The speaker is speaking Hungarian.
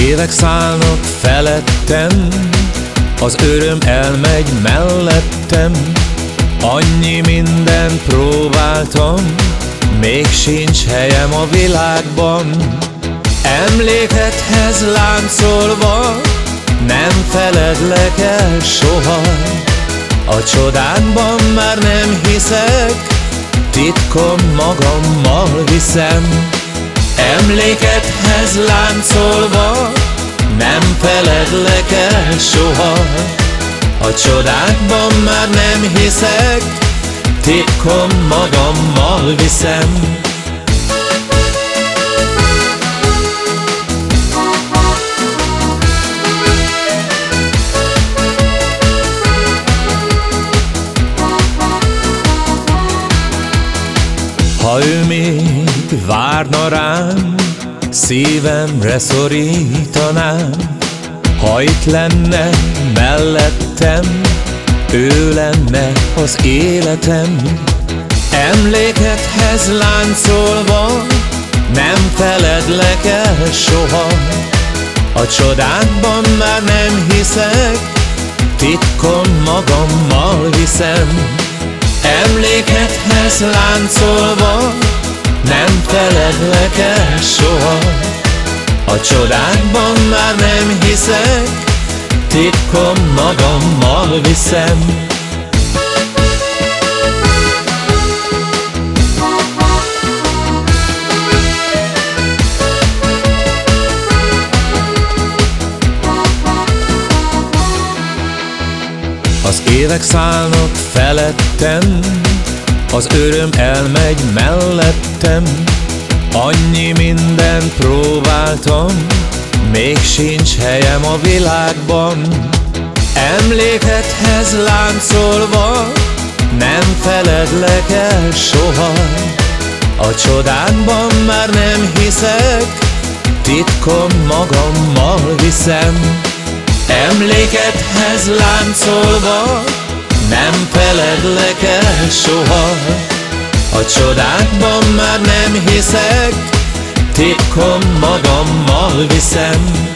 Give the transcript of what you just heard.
évek szállnak felettem, az öröm elmegy mellettem, annyi mindent próbáltam, még sincs helyem a világban. Emlékethez láncolva, nem feledlek el soha, a csodádban már nem hiszek, titkom magammal viszem. Emlékethez láncolva Nem feledlek el soha. A csodákban már nem hiszek Titkom magammal viszem Ha ő még várna rám, szívemre szorítanám, ha itt lenne mellettem, ő lenne az életem. Emlékethez láncolva, nem feledlek el soha, a csodákban már nem hiszek, titkom magammal viszem. Emlékethez láncolva Nem feledlek el soha. A csodákban már nem hiszek Titkom magammal viszem évek szállnak felettem, az öröm elmegy mellettem, annyi mindent próbáltam, még sincs helyem a világban. Emlékethez láncolva, nem feledlek el soha, a csodádban már nem hiszek, titkom magammal viszem. Emlékethez láncolva Nem feledlek el soha. A csodákban már nem hiszek Titkom magammal viszem